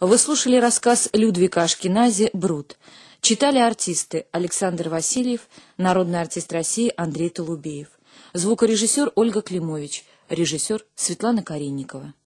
Вы слушали рассказ Людвига Ашкенази «Брут». Читали артисты Александр Васильев, народный артист России Андрей Толубеев, звукорежиссер Ольга Климович, режиссер Светлана Каринникова.